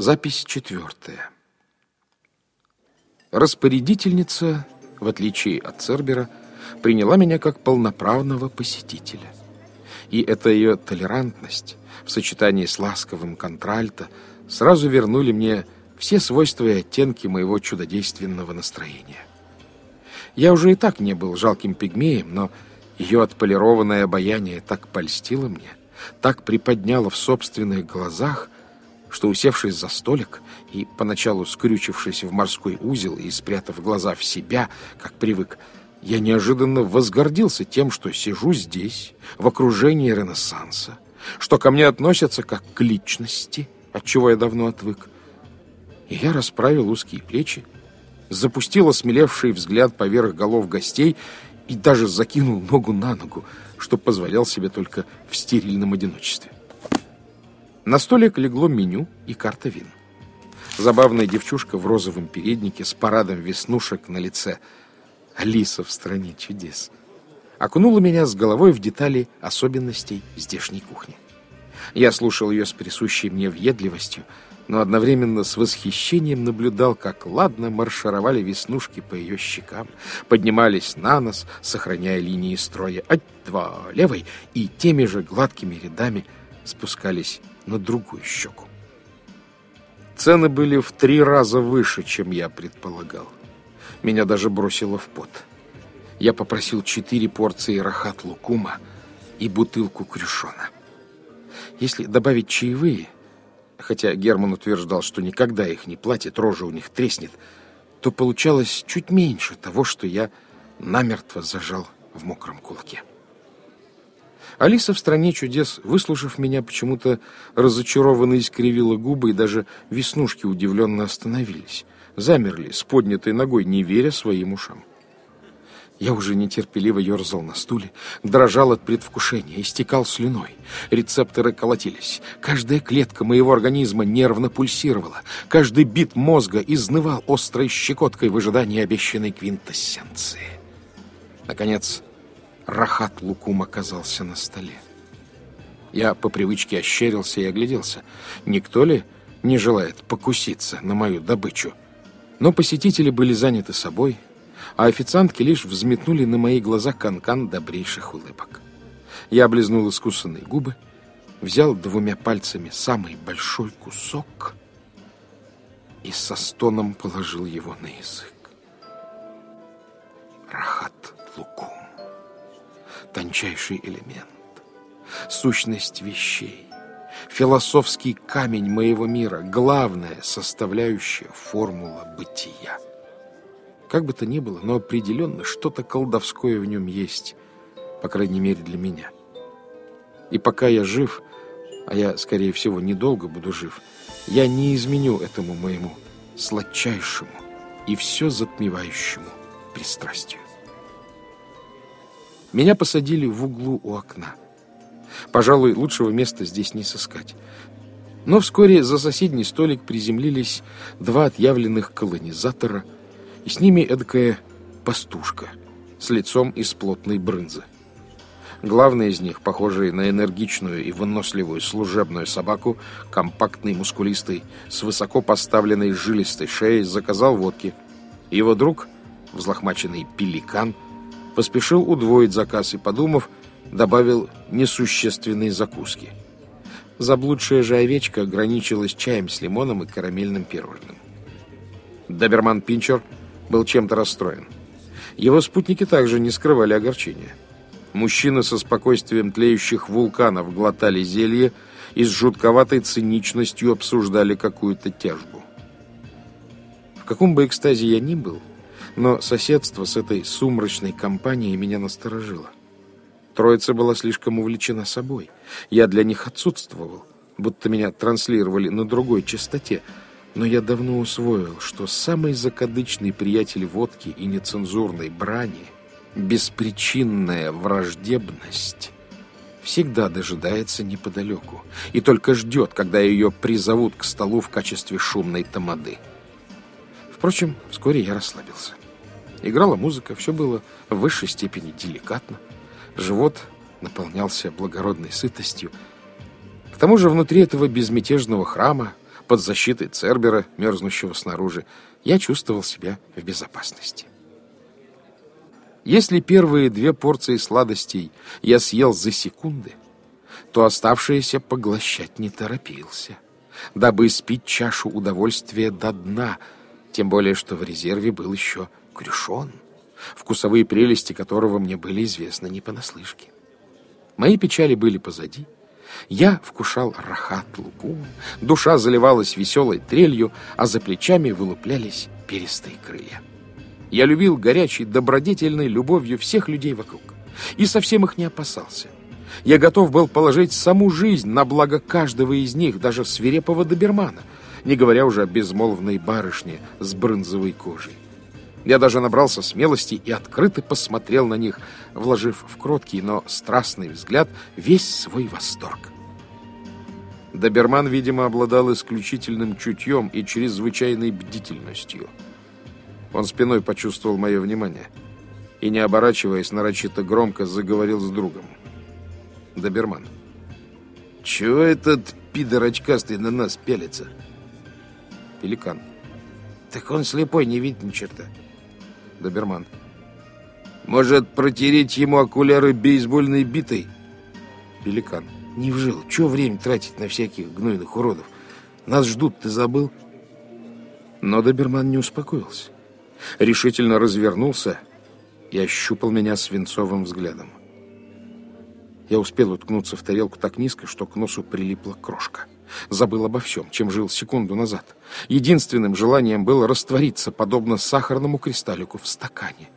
Запись четвертая. Распорядительница, в отличие от Цербера, приняла меня как полноправного посетителя. И эта ее толерантность в сочетании с ласковым контральто сразу вернули мне все свойства и оттенки моего чудодейственного настроения. Я уже и так не был жалким пигмеем, но ее отполированное обаяние так польстило мне, так приподняло в собственных глазах, что, усевшись за столик и поначалу скрючившись в морской узел и спрятав глаза в себя, как привык, я неожиданно возгордился тем, что сижу здесь, в окружении Ренессанса, что ко мне относятся как к личности, от чего я давно отвык. И я расправил узкие плечи, запустил осмелевший взгляд поверх голов гостей и даже закинул ногу на ногу, что позволял себе только в стерильном одиночестве. На столик легло меню и карта вин. Забавная девчушка в розовом переднике с парадом веснушек на лице. Алиса в стране чудес. Окунула меня с головой в детали особенностей здешней кухни. Я слушал ее с присущей мне въедливостью, но одновременно с восхищением наблюдал, как ладно маршировали веснушки по ее щекам, поднимались на нос, сохраняя линии строя от два левой и теми же гладкими рядами спускались на другую щеку. Цены были в три раза выше, чем я предполагал. Меня даже бросило в пот. Я попросил четыре порции рахат лукума и бутылку крюшона. Если добавить чаевые, хотя Герман утверждал, что никогда их не платит, рожа у них треснет, то получалось чуть меньше того, что я намертво зажал в мокром кулаке. Алиса в «Стране чудес», выслушав меня, почему-то разочарованно искривила губы, и даже веснушки удивленно остановились. Замерли с поднятой ногой, не веря своим ушам. Я уже нетерпеливо ерзал на стуле, дрожал от предвкушения, истекал слюной. Рецепторы колотились. Каждая клетка моего организма нервно пульсировала. Каждый бит мозга изнывал острой щекоткой в ожидании обещанной квинтэссенции. Наконец, Рахат Лукум оказался на столе. Я по привычке ощерился и огляделся. Никто ли не желает покуситься на мою добычу? Но посетители были заняты собой, а официантки лишь взметнули на мои глаза канкан -кан добрейших улыбок. Я облизнул искусанные губы, взял двумя пальцами самый большой кусок и со стоном положил его на язык. Рахат тончайший элемент, сущность вещей, философский камень моего мира, главная составляющая формула бытия. Как бы то ни было, но определенно что-то колдовское в нем есть, по крайней мере для меня. И пока я жив, а я, скорее всего, недолго буду жив, я не изменю этому моему сладчайшему и все затмевающему пристрастию. Меня посадили в углу у окна. Пожалуй, лучшего места здесь не сыскать. Но вскоре за соседний столик приземлились два отъявленных колонизатора, и с ними эдакая пастушка с лицом из плотной брынзы. Главный из них, похожий на энергичную и выносливую служебную собаку, компактный, мускулистый, с высоко поставленной жилистой шеей, заказал водки. Его друг, взлохмаченный пеликан, поспешил удвоить заказ и, подумав, добавил несущественные закуски. Заблудшая же овечка ограничилась чаем с лимоном и карамельным пирожным. Доберман Пинчер был чем-то расстроен. Его спутники также не скрывали огорчения. Мужчины со спокойствием тлеющих вулканов глотали зелье и с жутковатой циничностью обсуждали какую-то тяжбу. В каком бы экстазе я ни был, но соседство с этой сумрачной компанией меня насторожило. Троица была слишком увлечена собой. Я для них отсутствовал, будто меня транслировали на другой частоте. Но я давно усвоил, что самый закадычный приятель водки и нецензурной брани — беспричинная враждебность — всегда дожидается неподалеку и только ждет, когда ее призовут к столу в качестве шумной тамады. Впрочем, вскоре я расслабился. Играла музыка, все было в высшей степени деликатно. Живот наполнялся благородной сытостью. К тому же внутри этого безмятежного храма под защитой Цербера, мерзнущего снаружи, я чувствовал себя в безопасности. Если первые две порции сладостей я съел за секунды, то оставшиеся поглощать не торопился, дабы испить чашу удовольствия до дна, тем более что в резерве был еще крюшон, вкусовые прелести которого мне были известны не понаслышке. Мои печали были позади. Я вкушал рахат лукум, душа заливалась веселой трелью, а за плечами вылуплялись перистые крылья. Я любил горячей, добродетельной любовью всех людей вокруг и совсем их не опасался. Я готов был положить саму жизнь на благо каждого из них, даже свирепого добермана, не говоря уже о безмолвной барышне с брынзовой кожей. Я даже набрался смелости и открыто посмотрел на них, вложив в кроткий, но страстный взгляд весь свой восторг. Доберман, видимо, обладал исключительным чутьем и чрезвычайной бдительностью. Он спиной почувствовал мое внимание и, не оборачиваясь, нарочито громко заговорил с другом. Доберман. «Чего этот пидор очкастый на нас пелится?» Пеликан. «Так он слепой, не видит ни черта». Доберман. Может, протереть ему окуляры бейсбольной битой? Пеликан. Не вжил. Чего время тратить на всяких гнойных уродов? Нас ждут, ты забыл? Но Доберман не успокоился. Решительно развернулся и ощупал меня свинцовым взглядом. Я успел уткнуться в тарелку так низко, что к носу прилипла крошка. Забыл обо всем, чем жил секунду назад. Единственным желанием было раствориться, подобно сахарному кристаллику в стакане.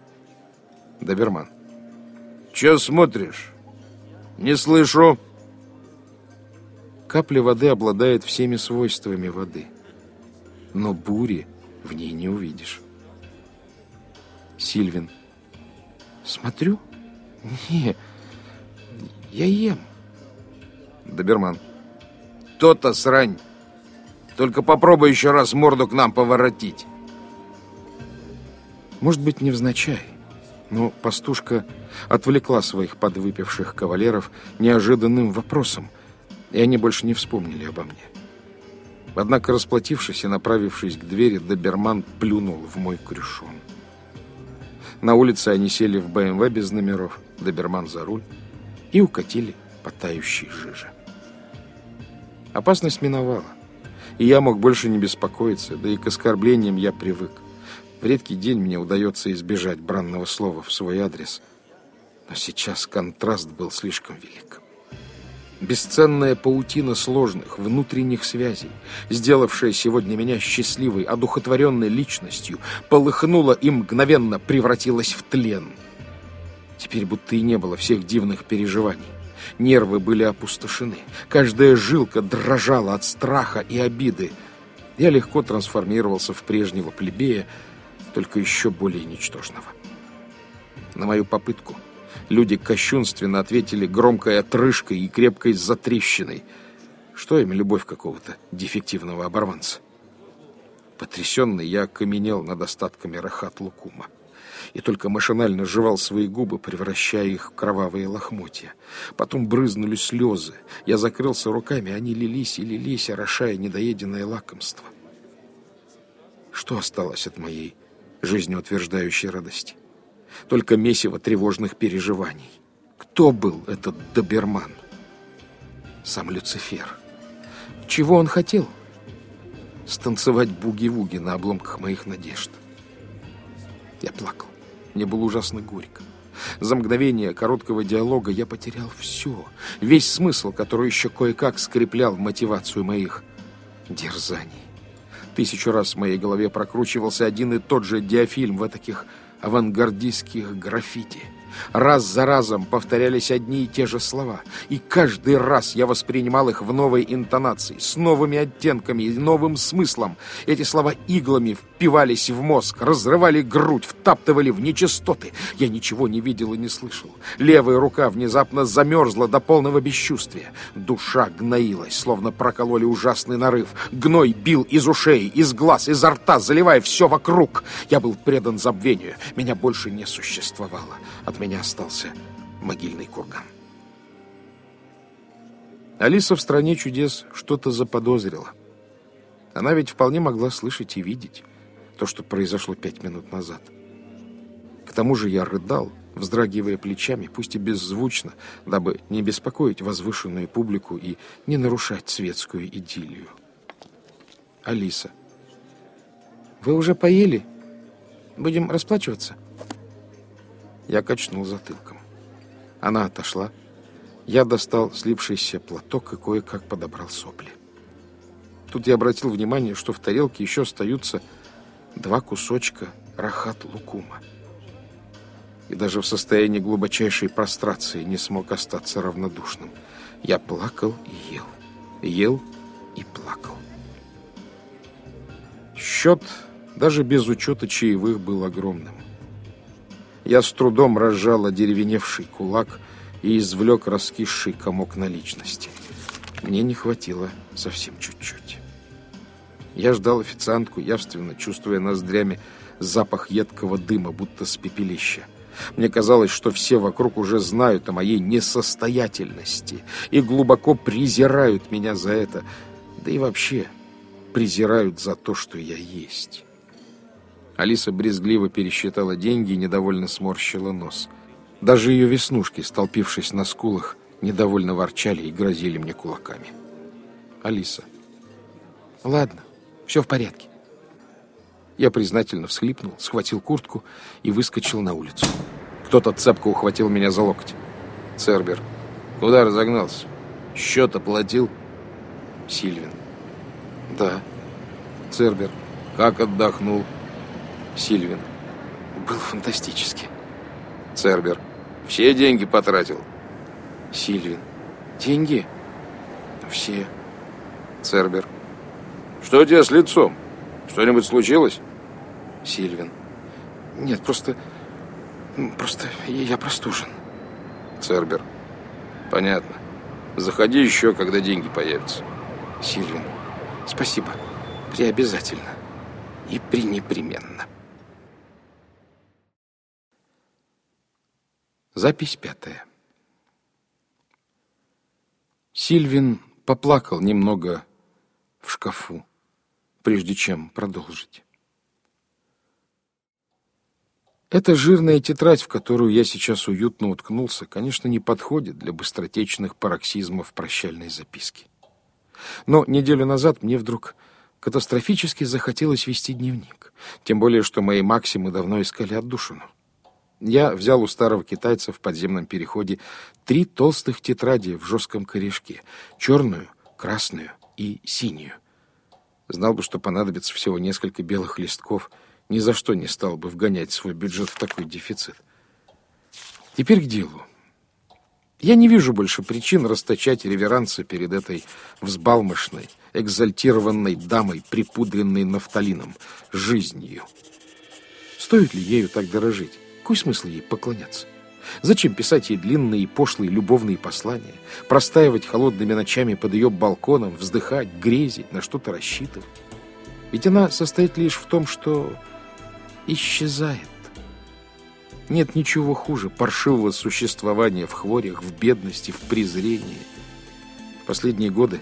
Доберман. «Че смотришь? Не слышу!» Капля воды обладает всеми свойствами воды. Но бури в ней не увидишь. Сильвин. Смотрю? Не, я ем. Доберман. То-то срань. Только попробуй еще раз морду к нам поворотить. Может быть, невзначай, но пастушка отвлекла своих подвыпивших кавалеров неожиданным вопросом, и они больше не вспомнили обо мне. Однако, расплатившись и направившись к двери, доберман плюнул в мой крюшон. На улице они сели в БМВ без номеров, доберман за руль, и укатили по тающей жиже. Опасность миновала, и я мог больше не беспокоиться, да и к оскорблениям я привык. В редкий день мне удается избежать бранного слова в свой адрес, но сейчас контраст был слишком велик. Бесценная паутина сложных внутренних связей, сделавшая сегодня меня счастливой, одухотворенной личностью, полыхнула и мгновенно превратилась в тлен. Теперь будто и не было всех дивных переживаний. Нервы были опустошены. Каждая жилка дрожала от страха и обиды. Я легко трансформировался в прежнего плебея, только еще более ничтожного. На мою попытку люди кощунственно ответили громкой отрыжкой и крепкой затрещиной. Что им любовь какого-то дефективного оборванца? Потрясенный, я окаменел над остатками рахат лукума и только машинально жевал свои губы, превращая их в кровавые лохмотья. Потом брызнули слезы. Я закрылся руками, они лились и лились, орошая недоеденное лакомство. Что осталось от моей жизнеутверждающей радости? Только месиво тревожных переживаний. Кто был этот доберман? Сам Люцифер. Чего он хотел? Станцевать буги-вуги на обломках моих надежд. Я плакал. Мне было ужасно горько. За мгновение короткого диалога я потерял все. Весь смысл, который еще кое-как скреплял мотивацию моих дерзаний. Тысячу раз в моей голове прокручивался один и тот же диафильм в таких авангардистских граффити – Раз за разом повторялись одни и те же слова, и каждый раз я воспринимал их в новой интонации, с новыми оттенками и новым смыслом. Эти слова иглами впивались в мозг, разрывали грудь, втаптывали в нечистоты. Я ничего не видел и не слышал. Левая рука внезапно замерзла до полного бесчувствия. Душа гноилась, словно прокололи ужасный нарыв. Гной бил из ушей, из глаз, изо рта, заливая все вокруг. Я был предан забвению. Меня больше не существовало. От меня остался могильный курган. Алиса в «Стране чудес» что-то заподозрила. Она ведь вполне могла слышать и видеть то, что произошло пять минут назад. К тому же я рыдал, вздрагивая плечами, пусть и беззвучно, дабы не беспокоить возвышенную публику и не нарушать светскую идиллию. Алиса. «Вы уже поели? Будем расплачиваться?» Я качнул затылком. Она отошла. Я достал слипшийся платок и кое-как подобрал сопли. Тут я обратил внимание, что в тарелке еще остаются два кусочка рахат-лукума. И даже в состоянии глубочайшей прострации не смог остаться равнодушным. Я плакал и ел. Ел и плакал. Счет, даже без учета чаевых, был огромным. Я с трудом разжал одеревеневший кулак и извлек раскисший комок наличности. Мне не хватило совсем чуть-чуть. Я ждал официантку, явственно чувствуя ноздрями запах едкого дыма, будто с пепелища. Мне казалось, что все вокруг уже знают о моей несостоятельности и глубоко презирают меня за это, да и вообще презирают за то, что я есть. Алиса брезгливо пересчитала деньги и недовольно сморщила нос. Даже ее веснушки, столпившись на скулах, недовольно ворчали и грозили мне кулаками. Алиса. Ладно, все в порядке. Я признательно всхлипнул, схватил куртку и выскочил на улицу. Кто-то цепко ухватил меня за локоть. Цербер. Куда разогнался? Счет оплатил? Сильвин. Да. Цербер. Как отдохнул? Сильвин. Был фантастически. Цербер. Все деньги потратил? Сильвин. Деньги? Все. Цербер. Что у тебя с лицом? Что-нибудь случилось? Сильвин. Нет, просто... Просто я простужен. Цербер. Понятно. Заходи еще, когда деньги появятся. Сильвин. Спасибо. Приобязательно. И пренепременно. Запись пятая. Сильвин поплакал немного в шкафу, прежде чем продолжить. Эта жирная тетрадь, в которую я сейчас уютно уткнулся, конечно, не подходит для быстротечных пароксизмов прощальной записки. Но неделю назад мне вдруг катастрофически захотелось вести дневник, тем более, что мои максимы давно искали отдушину. Я взял у старого китайца в подземном переходе три толстых тетради в жестком корешке. Черную, красную и синюю. Знал бы, что понадобится всего несколько белых листков, ни за что не стал бы вгонять свой бюджет в такой дефицит. Теперь к делу. Я не вижу больше причин расточать реверансы перед этой взбалмошной, экзальтированной дамой, припудренной нафталином, жизнью. Стоит ли ею так дорожить? Какой смысл ей поклоняться? Зачем писать ей длинные и пошлые любовные послания, простаивать холодными ночами под ее балконом, вздыхать, грезить, на что-то рассчитывать? Ведь она состоит лишь в том, что исчезает. Нет ничего хуже паршивого существования в хворях, в бедности, в презрении. В последние годы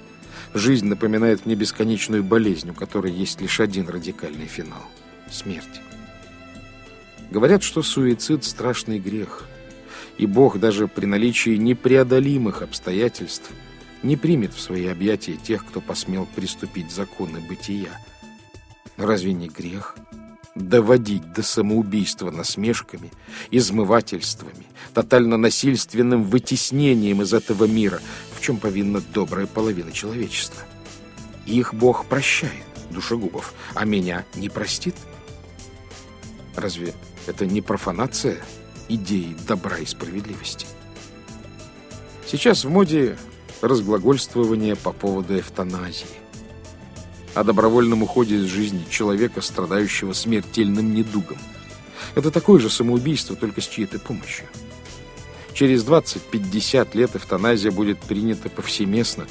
жизнь напоминает мне бесконечную болезнь, у которой есть лишь один радикальный финал – смерть. Говорят, что суицид – страшный грех, и Бог даже при наличии непреодолимых обстоятельств не примет в свои объятия тех, кто посмел приступить законы бытия. Но разве не грех доводить до самоубийства насмешками, измывательствами, тотально-насильственным вытеснением из этого мира, в чем повинна добрая половина человечества? Их Бог прощает, душегубов, а меня не простит? Разве это не профанация идеи добра и справедливости. Сейчас в моде разглагольствование по поводу эвтаназии. О добровольном уходе из жизни человека, страдающего смертельным недугом. Это такое же самоубийство, только с чьей-то помощью. Через 20-50 лет эвтаназия будет принята повсеместно,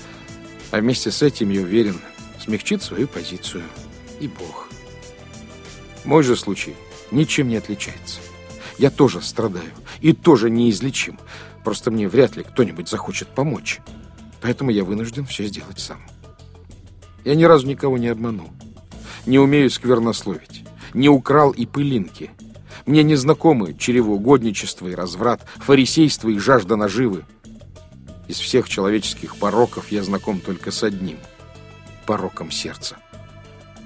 а вместе с этим, я уверен, смягчит свою позицию и Бог. Мой же случай – ничем не отличается. Я тоже страдаю и тоже неизлечим. Просто мне вряд ли кто-нибудь захочет помочь. Поэтому я вынужден все сделать сам. Я ни разу никого не обманул. Не умею сквернословить. Не украл и пылинки. Мне не знакомы чревоугодничество и разврат, фарисейство и жажда наживы. Из всех человеческих пороков я знаком только с одним – пороком сердца.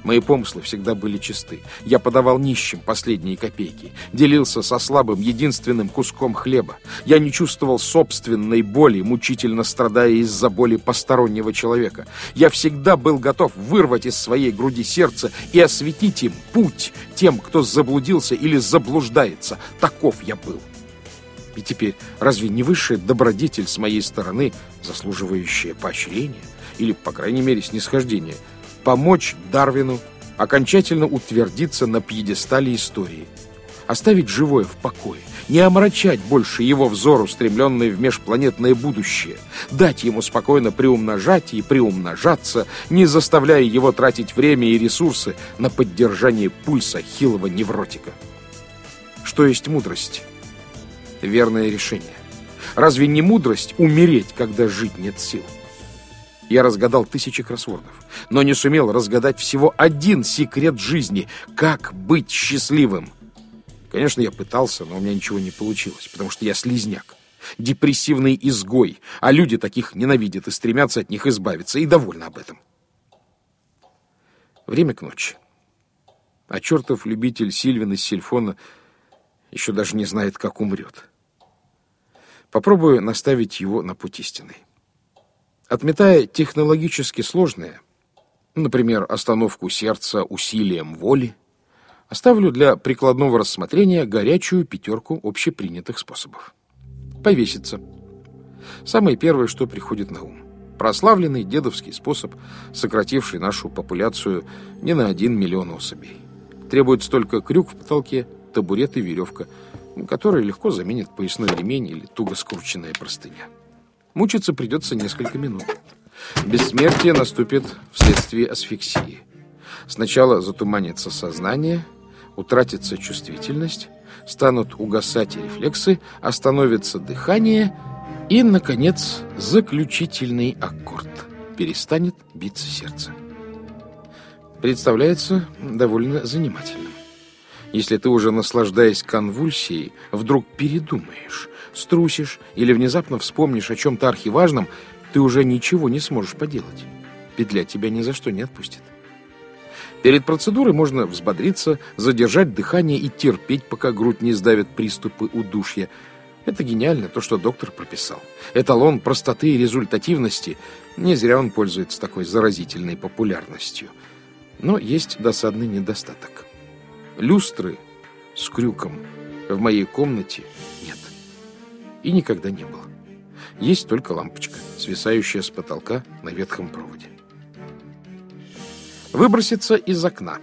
Мои помыслы всегда были чисты. Я подавал нищим последние копейки, делился со слабым единственным куском хлеба. Я не чувствовал собственной боли, мучительно страдая из-за боли постороннего человека. Я всегда был готов вырвать из своей груди сердце и осветить им путь тем, кто заблудился или заблуждается. Таков я был. И теперь, разве не высшая добродетель с моей стороны, заслуживающая поощрения или, по крайней мере, снисхождения – помочь Дарвину окончательно утвердиться на пьедестале истории, оставить живое в покое, не омрачать больше его взор, устремленный в межпланетное будущее, дать ему спокойно приумножать и приумножаться, не заставляя его тратить время и ресурсы на поддержание пульса хилого невротика. Что есть мудрость? Верное решение. Разве не мудрость умереть, когда жить нет сил? Я разгадал тысячи кроссвордов, но не сумел разгадать всего один секрет жизни — как быть счастливым. Конечно, я пытался, но у меня ничего не получилось, потому что я слизняк, депрессивный изгой, а люди таких ненавидят и стремятся от них избавиться, и довольны об этом. Время к ночи. А чертов любитель Сильвина из Сильфона еще даже не знает, как умрет. Попробую наставить его на путь истинный. Отметая технологически сложное, например, остановку сердца усилием воли, оставлю для прикладного рассмотрения горячую пятерку общепринятых способов. Повеситься. Самое первое, что приходит на ум. Прославленный дедовский способ, сокративший нашу популяцию не на один миллион особей. Требуется только крюк в потолке, табурет и веревка, которые легко заменит поясной ремень или туго скрученная простыня. Мучиться придется несколько минут. Бессмертие наступит вследствие асфиксии. Сначала затуманится сознание, утратится чувствительность, станут угасать рефлексы, остановится дыхание и, наконец, заключительный аккорд. Перестанет биться сердце. Представляется довольно занимательным. Если ты уже наслаждаясь конвульсией, вдруг передумаешь, струсишь или внезапно вспомнишь о чем-то архиважном, ты уже ничего не сможешь поделать. Петля тебя ни за что не отпустит. Перед процедурой можно взбодриться, задержать дыхание и терпеть, пока грудь не сдавит приступы удушья. Это гениально, то, что доктор прописал. Эталон простоты и результативности. Не зря он пользуется такой заразительной популярностью. Но есть досадный недостаток. Люстры с крюком в моей комнате и никогда не было. Есть только лампочка, свисающая с потолка на ветхом проводе. Выброситься из окна.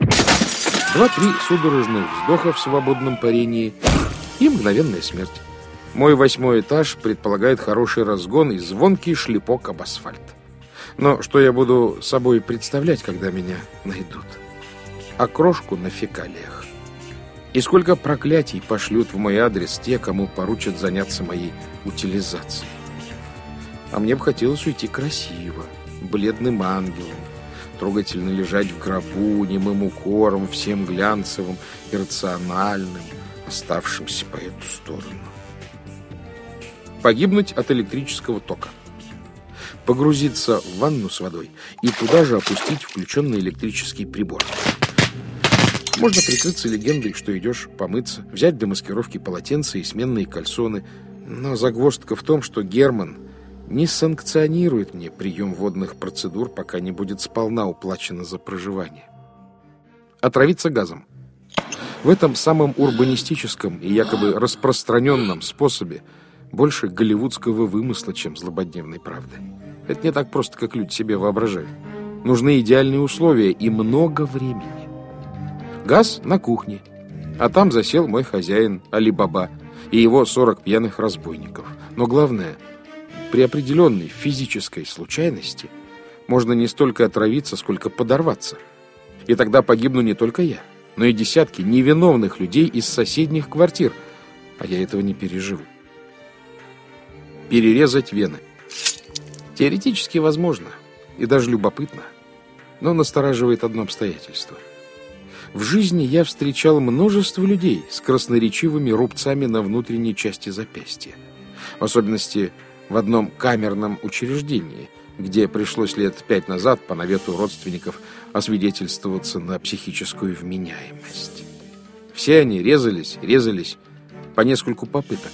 Два-три судорожных вздоха в свободном парении и мгновенная смерть. Мой восьмой этаж предполагает хороший разгон и звонкий шлепок об асфальт. Но что я буду собой представлять, когда меня найдут? Окрошку на фекалиях. И сколько проклятий пошлют в мой адрес те, кому поручат заняться моей утилизацией. А мне бы хотелось уйти красиво, бледным ангелом, трогательно лежать в гробу, немым укором, всем глянцевым рациональным, оставшимся по эту сторону. Погибнуть от электрического тока. Погрузиться в ванну с водой и туда же опустить включенный электрический прибор. Можно прикрыться легендой, что идешь помыться, взять для маскировки полотенца и сменные кальсоны. Но загвоздка в том, что Герман не санкционирует мне прием водных процедур, пока не будет сполна уплачено за проживание. Отравиться газом. В этом самом урбанистическом и якобы распространенном способе больше голливудского вымысла, чем злободневной правды. Это не так просто, как люди себе воображают. Нужны идеальные условия и много времени. Газ на кухне. А там засел мой хозяин Али-Баба и его 40 пьяных разбойников. Но главное, при определенной физической случайности можно не столько отравиться, сколько подорваться. И тогда погибну не только я, но и десятки невиновных людей из соседних квартир, а я этого не переживу. Перерезать вены. Теоретически возможно и даже любопытно. Но настораживает одно обстоятельство. В жизни я встречал множество людей с красноречивыми рубцами на внутренней части запястья. В особенности в одном камерном учреждении, где пришлось лет пять назад по навету родственников освидетельствоваться на психическую вменяемость. Все они резались, резались по нескольку попыток,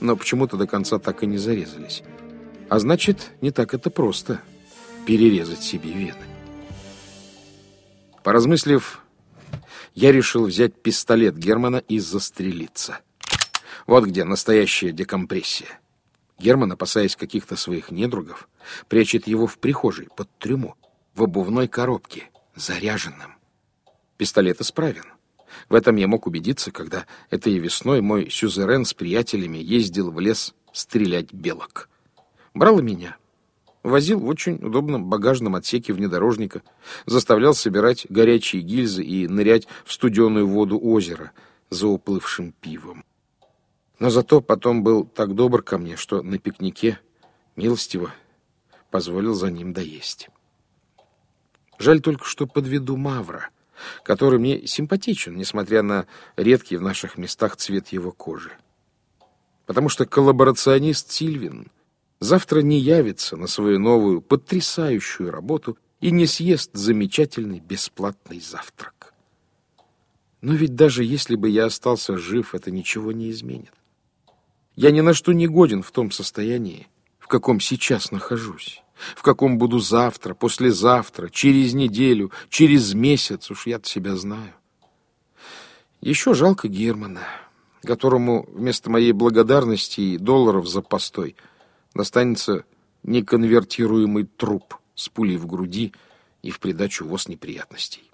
но почему-то до конца так и не зарезались. А значит, не так это просто перерезать себе вены. Поразмыслив, я решил взять пистолет Германа и застрелиться. Вот где настоящая декомпрессия. Герман, опасаясь каких-то своих недругов, прячет его в прихожей под трюму, в обувной коробке, заряженным. Пистолет исправен. В этом я мог убедиться, когда этой весной мой сюзерен с приятелями ездил в лес стрелять белок. Брал меня. Возил в очень удобном багажном отсеке внедорожника, заставлял собирать горячие гильзы и нырять в студеную воду озера за уплывшим пивом. Но зато потом был так добр ко мне, что на пикнике милостиво позволил за ним доесть. Жаль только, что подведу Мавра, который мне симпатичен, несмотря на редкий в наших местах цвет его кожи. Потому что коллаборационист Сильвин завтра не явится на свою новую потрясающую работу и не съест замечательный бесплатный завтрак. Но ведь даже если бы я остался жив, это ничего не изменит. Я ни на что не годен в том состоянии, в каком сейчас нахожусь, в каком буду завтра, послезавтра, через неделю, через месяц, уж я-то себя знаю. Еще жалко Германа, которому вместо моей благодарности и долларов за постой достанется неконвертируемый труп с пулей в груди и в придачу воз неприятностей.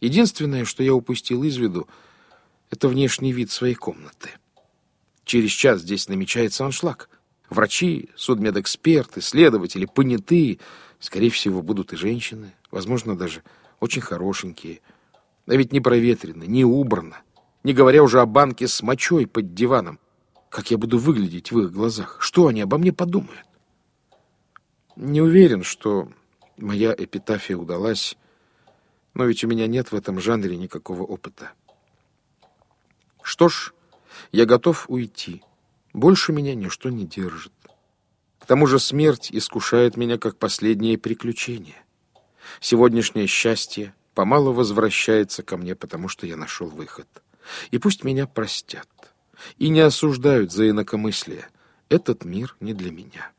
Единственное, что я упустил из виду, это внешний вид своей комнаты. Через час здесь намечается аншлаг. Врачи, судмедэксперты, следователи, понятые, скорее всего, будут и женщины, возможно, даже очень хорошенькие. А ведь не проветрено, не убрано, не говоря уже о банке с мочой под диваном. Как я буду выглядеть в их глазах? Что они обо мне подумают? Не уверен, что моя эпитафия удалась, но ведь у меня нет в этом жанре никакого опыта. Что ж, я готов уйти. Больше меня ничто не держит. К тому же смерть искушает меня как последнее приключение. Сегодняшнее счастье помалу возвращается ко мне, потому что я нашел выход. И пусть меня простят. И не осуждают за инакомыслие. Этот мир не для меня.